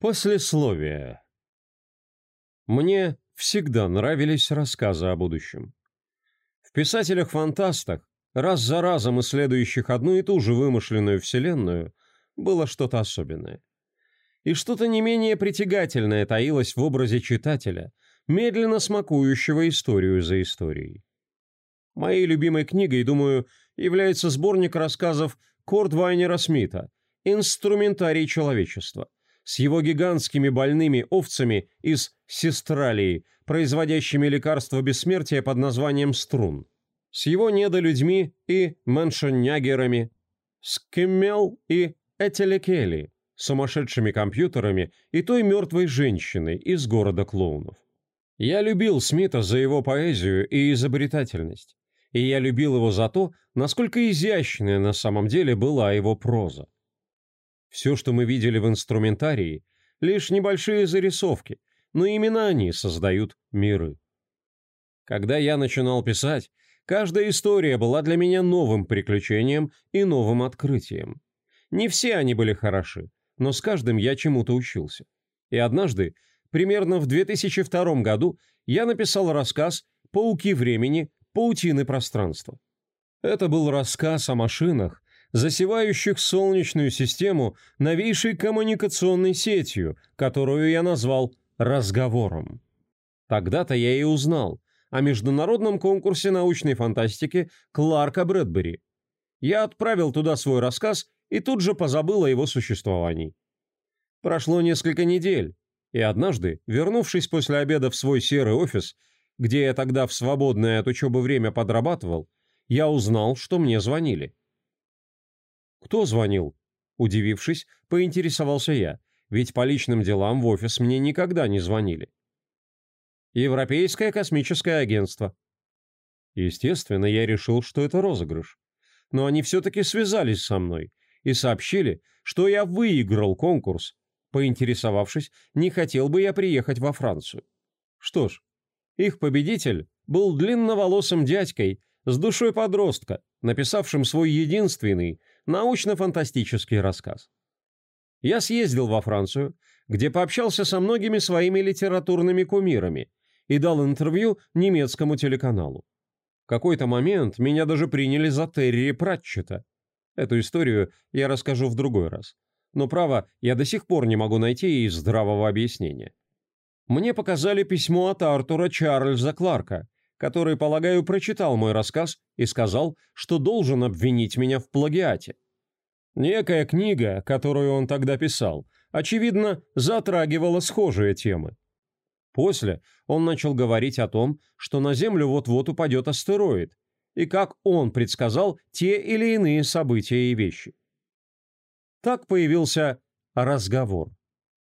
Послесловие. Мне всегда нравились рассказы о будущем. В писателях-фантастах, раз за разом исследующих одну и ту же вымышленную вселенную, было что-то особенное. И что-то не менее притягательное таилось в образе читателя, медленно смакующего историю за историей. Моей любимой книгой, думаю, является сборник рассказов Кордвайнера Смита «Инструментарий человечества», с его гигантскими больными овцами из Сестралии, производящими лекарство бессмертия под названием струн, с его недолюдьми и меншенягерами, с Кеммел и Этелекели, сумасшедшими компьютерами и той мертвой женщиной из города клоунов. Я любил Смита за его поэзию и изобретательность, и я любил его за то, насколько изящная на самом деле была его проза. Все, что мы видели в инструментарии, лишь небольшие зарисовки, но именно они создают миры. Когда я начинал писать, каждая история была для меня новым приключением и новым открытием. Не все они были хороши, но с каждым я чему-то учился. И однажды, примерно в 2002 году, я написал рассказ «Пауки времени. Паутины пространства». Это был рассказ о машинах, засевающих Солнечную систему новейшей коммуникационной сетью, которую я назвал «разговором». Тогда-то я и узнал о международном конкурсе научной фантастики Кларка Брэдбери. Я отправил туда свой рассказ и тут же позабыл о его существовании. Прошло несколько недель, и однажды, вернувшись после обеда в свой серый офис, где я тогда в свободное от учебы время подрабатывал, я узнал, что мне звонили. «Кто звонил?» Удивившись, поинтересовался я, ведь по личным делам в офис мне никогда не звонили. «Европейское космическое агентство». Естественно, я решил, что это розыгрыш. Но они все-таки связались со мной и сообщили, что я выиграл конкурс. Поинтересовавшись, не хотел бы я приехать во Францию. Что ж, их победитель был длинноволосым дядькой с душой подростка, написавшим свой единственный, научно-фантастический рассказ. Я съездил во Францию, где пообщался со многими своими литературными кумирами и дал интервью немецкому телеканалу. В какой-то момент меня даже приняли за Терри Пратчета. Эту историю я расскажу в другой раз. Но, право, я до сих пор не могу найти ей здравого объяснения. Мне показали письмо от Артура Чарльза Кларка, который, полагаю, прочитал мой рассказ и сказал, что должен обвинить меня в плагиате. Некая книга, которую он тогда писал, очевидно, затрагивала схожие темы. После он начал говорить о том, что на Землю вот-вот упадет астероид, и как он предсказал те или иные события и вещи. Так появился разговор,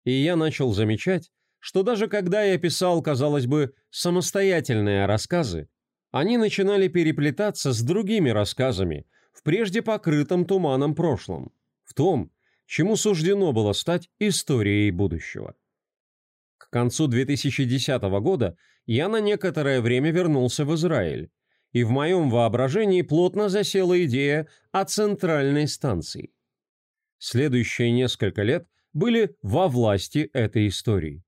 и я начал замечать, что даже когда я писал, казалось бы, самостоятельные рассказы, они начинали переплетаться с другими рассказами в прежде покрытом туманом прошлом, в том, чему суждено было стать историей будущего. К концу 2010 года я на некоторое время вернулся в Израиль, и в моем воображении плотно засела идея о центральной станции. Следующие несколько лет были во власти этой истории.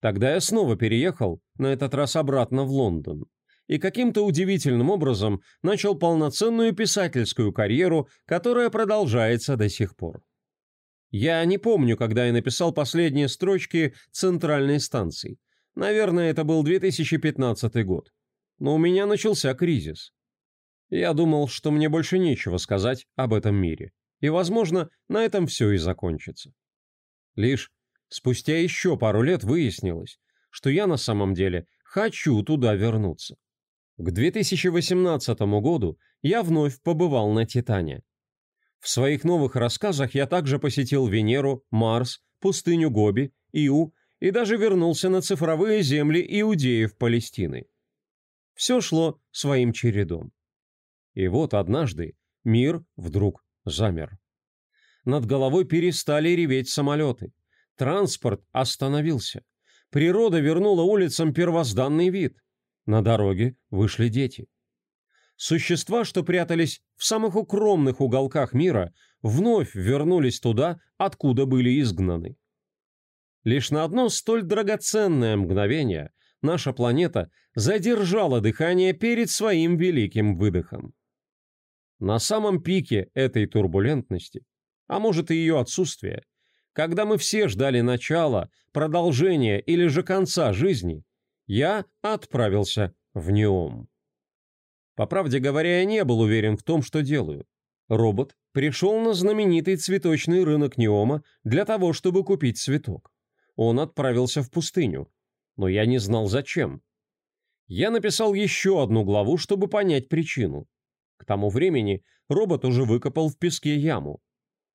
Тогда я снова переехал, на этот раз обратно в Лондон, и каким-то удивительным образом начал полноценную писательскую карьеру, которая продолжается до сих пор. Я не помню, когда я написал последние строчки центральной станции. Наверное, это был 2015 год. Но у меня начался кризис. Я думал, что мне больше нечего сказать об этом мире. И, возможно, на этом все и закончится. Лишь Спустя еще пару лет выяснилось, что я на самом деле хочу туда вернуться. К 2018 году я вновь побывал на Титане. В своих новых рассказах я также посетил Венеру, Марс, пустыню Гоби, Иу и даже вернулся на цифровые земли иудеев Палестины. Все шло своим чередом. И вот однажды мир вдруг замер. Над головой перестали реветь самолеты. Транспорт остановился. Природа вернула улицам первозданный вид. На дороге вышли дети. Существа, что прятались в самых укромных уголках мира, вновь вернулись туда, откуда были изгнаны. Лишь на одно столь драгоценное мгновение наша планета задержала дыхание перед своим великим выдохом. На самом пике этой турбулентности, а может и ее отсутствия, когда мы все ждали начала, продолжения или же конца жизни, я отправился в Неом. По правде говоря, я не был уверен в том, что делаю. Робот пришел на знаменитый цветочный рынок Неома для того, чтобы купить цветок. Он отправился в пустыню, но я не знал зачем. Я написал еще одну главу, чтобы понять причину. К тому времени робот уже выкопал в песке яму.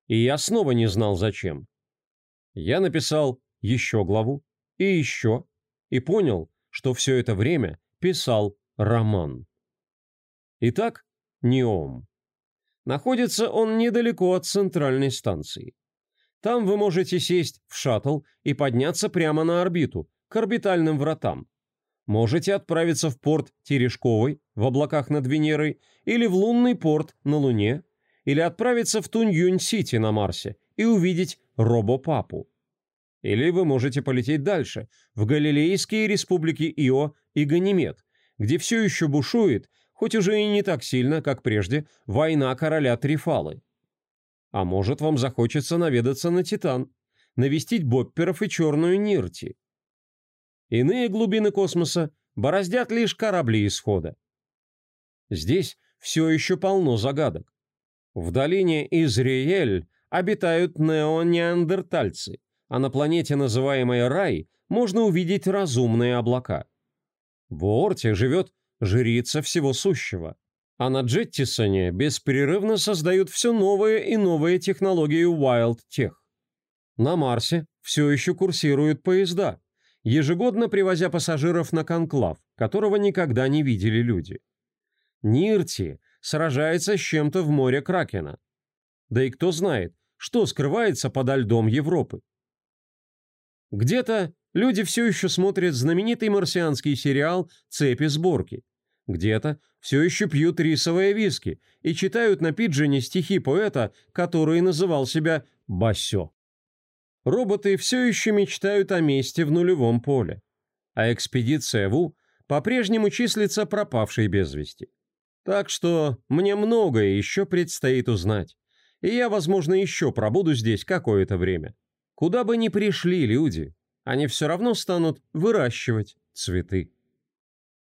И я снова не знал зачем. Я написал еще главу и еще, и понял, что все это время писал роман. Итак, Неом. Находится он недалеко от центральной станции. Там вы можете сесть в шаттл и подняться прямо на орбиту, к орбитальным вратам. Можете отправиться в порт Терешковой, в облаках над Венерой, или в лунный порт на Луне, или отправиться в Тунь-Юнь-Сити на Марсе и увидеть Робопапу. Или вы можете полететь дальше, в Галилейские республики Ио и Ганимед, где все еще бушует хоть уже и не так сильно, как прежде, война короля Трифалы. А может, вам захочется наведаться на Титан, навестить Бопперов и Черную Нирти. Иные глубины космоса бороздят лишь корабли исхода. Здесь все еще полно загадок. В долине Изриэль обитают неонеандертальцы, а на планете, называемой Рай, можно увидеть разумные облака. В Оорте живет жрица всего сущего. А на Джеттисоне беспрерывно создают все новые и новые технологии Wild Tech. На Марсе все еще курсируют поезда, ежегодно привозя пассажиров на конклав, которого никогда не видели люди. Нирти сражается с чем-то в море Кракена. Да и кто знает, что скрывается подо льдом Европы. Где-то люди все еще смотрят знаменитый марсианский сериал «Цепи сборки», где-то все еще пьют рисовые виски и читают на пиджине стихи поэта, который называл себя Басё. Роботы все еще мечтают о месте в нулевом поле, а экспедиция ВУ по-прежнему числится пропавшей без вести. Так что мне многое еще предстоит узнать, и я, возможно, еще пробуду здесь какое-то время. Куда бы ни пришли люди, они все равно станут выращивать цветы.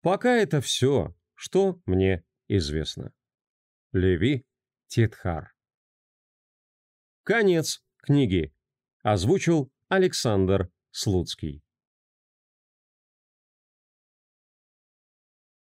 Пока это все, что мне известно. Леви Титхар. Конец книги. Озвучил Александр Слуцкий.